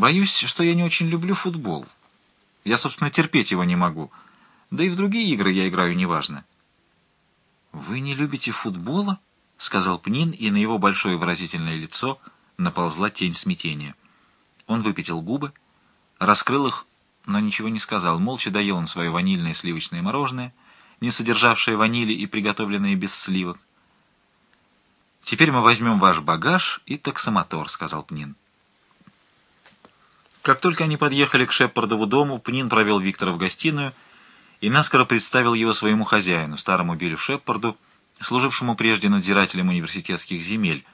Боюсь, что я не очень люблю футбол. Я, собственно, терпеть его не могу. Да и в другие игры я играю неважно. «Вы не любите футбола?» — сказал Пнин, и на его большое выразительное лицо наползла тень смятения. Он выпятил губы, раскрыл их, но ничего не сказал. Молча доел он свое ванильное сливочное мороженое, не содержавшее ванили и приготовленное без сливок. «Теперь мы возьмем ваш багаж и таксомотор», — сказал Пнин. Как только они подъехали к Шеппардову дому, Пнин провел Виктора в гостиную и наскоро представил его своему хозяину, старому Биллю Шеппарду, служившему прежде надзирателем университетских земель.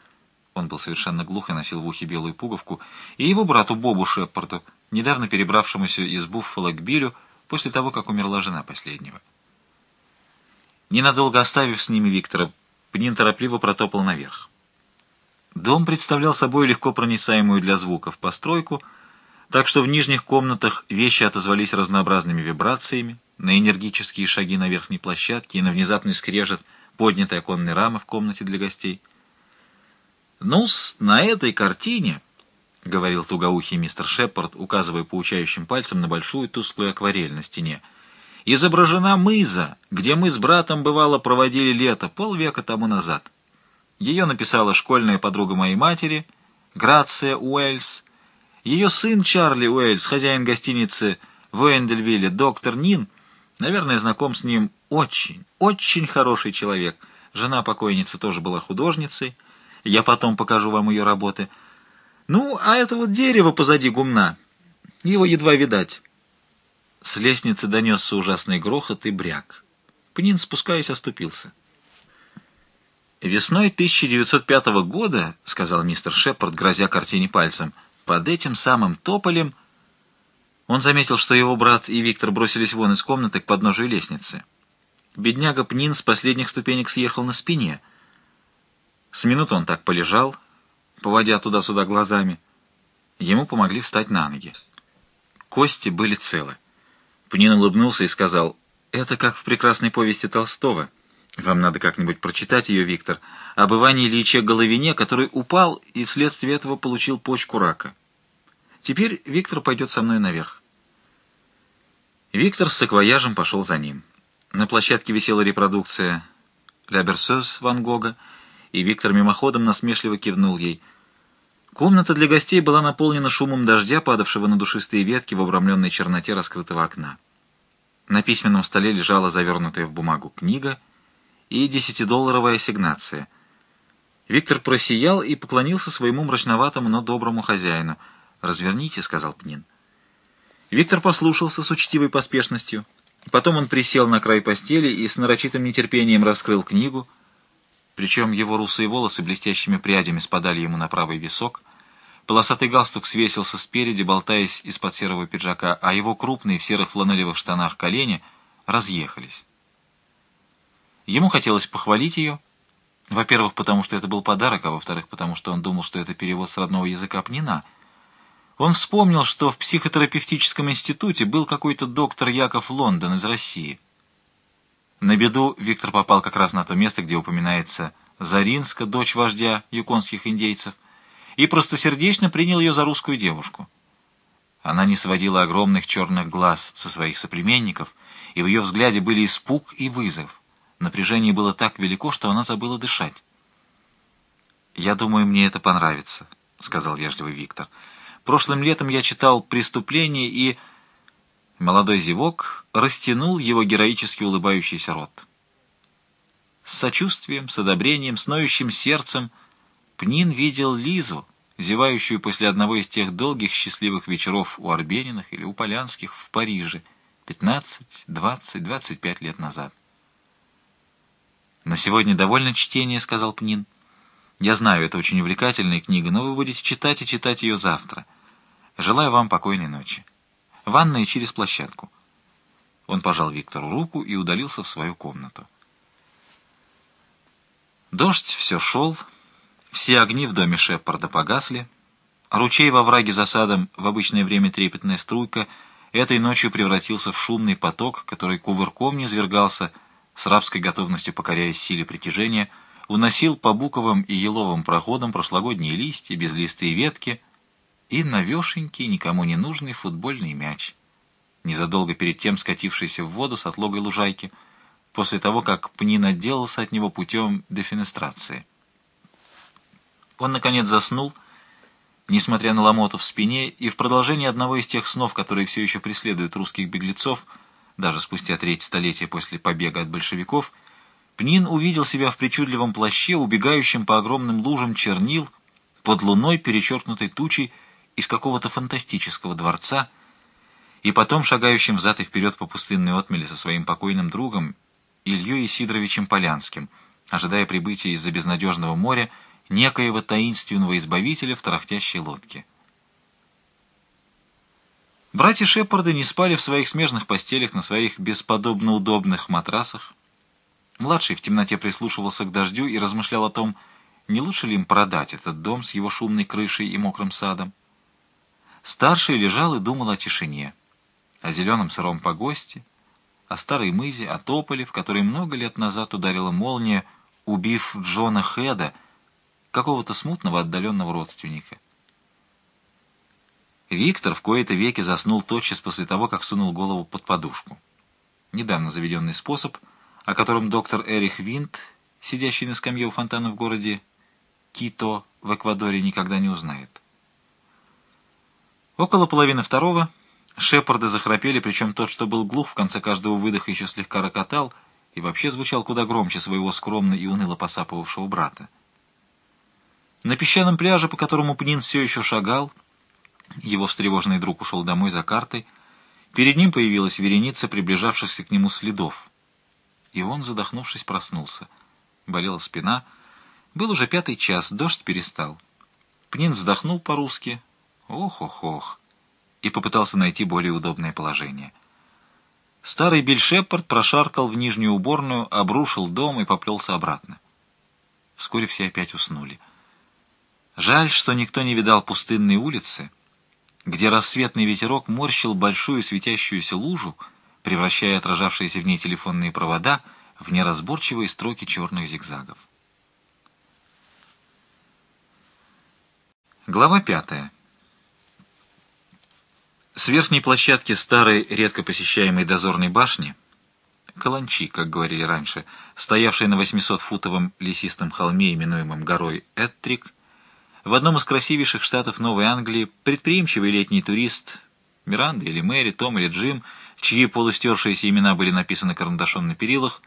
Он был совершенно глух и носил в ухе белую пуговку, и его брату Бобу Шеппарду, недавно перебравшемуся из Буффало к Биллю после того, как умерла жена последнего. Ненадолго оставив с ними Виктора, Пнин торопливо протопал наверх. Дом представлял собой легко проницаемую для звуков постройку — так что в нижних комнатах вещи отозвались разнообразными вибрациями, на энергические шаги на верхней площадке и на внезапный скрежет поднятой оконной рамы в комнате для гостей. ну на этой картине, — говорил тугоухий мистер Шепард, указывая поучающим пальцем на большую тусклую акварель на стене, — изображена мыза, где мы с братом, бывало, проводили лето полвека тому назад. Ее написала школьная подруга моей матери, Грация Уэльс, ее сын Чарли Уэльс, хозяин гостиницы в Уэндельвилле, доктор Нин, наверное, знаком с ним очень, очень хороший человек. Жена покойницы тоже была художницей. Я потом покажу вам ее работы. Ну, а это вот дерево позади гумна. Его едва видать. С лестницы донесся ужасный грохот и бряк. Пнин, спускаясь, оступился. «Весной 1905 года, — сказал мистер Шепард, грозя картине пальцем, — под этим самым тополем он заметил, что его брат и Виктор бросились вон из комнаты к подножию лестницы. Бедняга Пнин с последних ступенек съехал на спине. С минуты он так полежал, поводя туда-сюда глазами. Ему помогли встать на ноги. Кости были целы. Пнин улыбнулся и сказал, «Это как в прекрасной повести Толстого». Вам надо как-нибудь прочитать ее, Виктор, об Иване Ильиче Головине, который упал и вследствие этого получил почку рака. Теперь Виктор пойдет со мной наверх. Виктор с саквояжем пошел за ним. На площадке висела репродукция «Ля Берсёз» Ван Гога, и Виктор мимоходом насмешливо кивнул ей. Комната для гостей была наполнена шумом дождя, падавшего на душистые ветки в обрамленной черноте раскрытого окна. На письменном столе лежала завернутая в бумагу книга — и десятидолларовая ассигнация. Виктор просиял и поклонился своему мрачноватому, но доброму хозяину. «Разверните», — сказал Пнин. Виктор послушался с учтивой поспешностью. Потом он присел на край постели и с нарочитым нетерпением раскрыл книгу, причем его русые волосы блестящими прядями спадали ему на правый висок, полосатый галстук свесился спереди, болтаясь из-под серого пиджака, а его крупные в серых фланелевых штанах колени разъехались. Ему хотелось похвалить ее, во-первых, потому что это был подарок, а во-вторых, потому что он думал, что это перевод с родного языка Пнина. Он вспомнил, что в психотерапевтическом институте был какой-то доктор Яков Лондон из России. На беду Виктор попал как раз на то место, где упоминается Заринска, дочь вождя юконских индейцев, и простосердечно принял ее за русскую девушку. Она не сводила огромных черных глаз со своих соплеменников, и в ее взгляде были испуг и вызов. Напряжение было так велико, что она забыла дышать. «Я думаю, мне это понравится», — сказал вежливый Виктор. «Прошлым летом я читал «Преступление» и...» Молодой зевок растянул его героически улыбающийся рот. С сочувствием, с одобрением, с ноющим сердцем Пнин видел Лизу, зевающую после одного из тех долгих счастливых вечеров у Арбениных или у Полянских в Париже, 15, 20, 25 лет назад. «На сегодня довольно чтения», — сказал Пнин. «Я знаю, это очень увлекательная книга, но вы будете читать и читать ее завтра. Желаю вам покойной ночи. Ванная через площадку». Он пожал Виктору руку и удалился в свою комнату. Дождь все шел, все огни в доме Шеппарда погасли, ручей во враге за садом, в обычное время трепетная струйка, этой ночью превратился в шумный поток, который кувырком низвергался с рабской готовностью покоряясь силе притяжения, уносил по буковым и еловым проходам прошлогодние листья, безлистые ветки, и новешенький, никому не нужный футбольный мяч, незадолго перед тем скатившийся в воду с отлогой лужайки, после того, как Пнин отделался от него путем дефенестрации. Он, наконец, заснул, несмотря на ломоту в спине, и в продолжении одного из тех снов, которые все еще преследуют русских беглецов, даже спустя треть столетия после побега от большевиков, Пнин увидел себя в причудливом плаще, убегающем по огромным лужам чернил, под луной, перечеркнутой тучей, из какого-то фантастического дворца, и потом шагающим взад и вперед по пустынной отмели со своим покойным другом Ильей Сидоровичем Полянским, ожидая прибытия из-за безнадежного моря некоего таинственного избавителя в тарахтящей лодке. Братья Шепарды не спали в своих смежных постелях на своих бесподобно удобных матрасах. Младший в темноте прислушивался к дождю и размышлял о том, не лучше ли им продать этот дом с его шумной крышей и мокрым садом. Старший лежал и думал о тишине, о зеленом сыром погосте, о старой мызе, о тополе, в которой много лет назад ударила молния, убив Джона Хеда, какого-то смутного отдаленного родственника. Виктор в кои-то веки заснул тотчас после того, как сунул голову под подушку. Недавно заведенный способ, о котором доктор Эрих Винт, сидящий на скамье у фонтана в городе Кито в Эквадоре, никогда не узнает. Около половины второго шепарды захрапели, причем тот, что был глух, в конце каждого выдоха еще слегка рокотал и вообще звучал куда громче своего скромно и уныло посапывавшего брата. На песчаном пляже, по которому Пнин все еще шагал, его встревоженный друг ушел домой за картой, перед ним появилась вереница приближавшихся к нему следов. И он, задохнувшись, проснулся. Болела спина. Был уже пятый час, дождь перестал. Пнин вздохнул по-русски. Ох-ох-ох. И попытался найти более удобное положение. Старый Шепард прошаркал в нижнюю уборную, обрушил дом и поплелся обратно. Вскоре все опять уснули. Жаль, что никто не видал пустынной улицы, где рассветный ветерок морщил большую светящуюся лужу, превращая отражавшиеся в ней телефонные провода в неразборчивые строки черных зигзагов. Глава пятая. С верхней площадки старой, редко посещаемой дозорной башни, Каланчи, как говорили раньше, стоявшей на 800-футовом лесистом холме, именуемом горой Эттрик, в одном из красивейших штатов Новой Англии предприимчивый летний турист Миранда или Мэри, Том или Джим, чьи полустершиеся имена были написаны карандашом на перилах,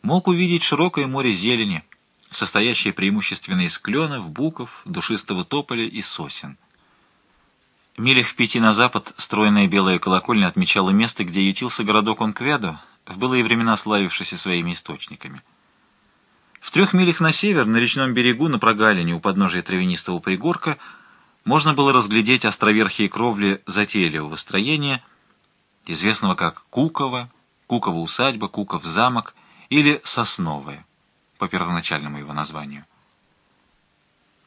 мог увидеть широкое море зелени, состоящее преимущественно из кленов, буков, душистого тополя и сосен. Милях в пяти на запад стройная белая колокольня отмечала место, где ютился городок Онкведо, в былые времена славившийся своими источниками. В трех милях на север, на речном берегу, на прогалине у подножия травянистого пригорка, можно было разглядеть островерхие кровли затейливого строения, известного как Куково, Кукова усадьба, Куков замок или Сосновая, по первоначальному его названию.